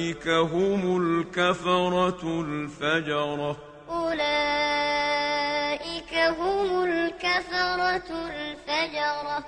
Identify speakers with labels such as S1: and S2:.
S1: أولئك هم الكفرة الفجرة.
S2: أولئك هم الكفرة الفجرة.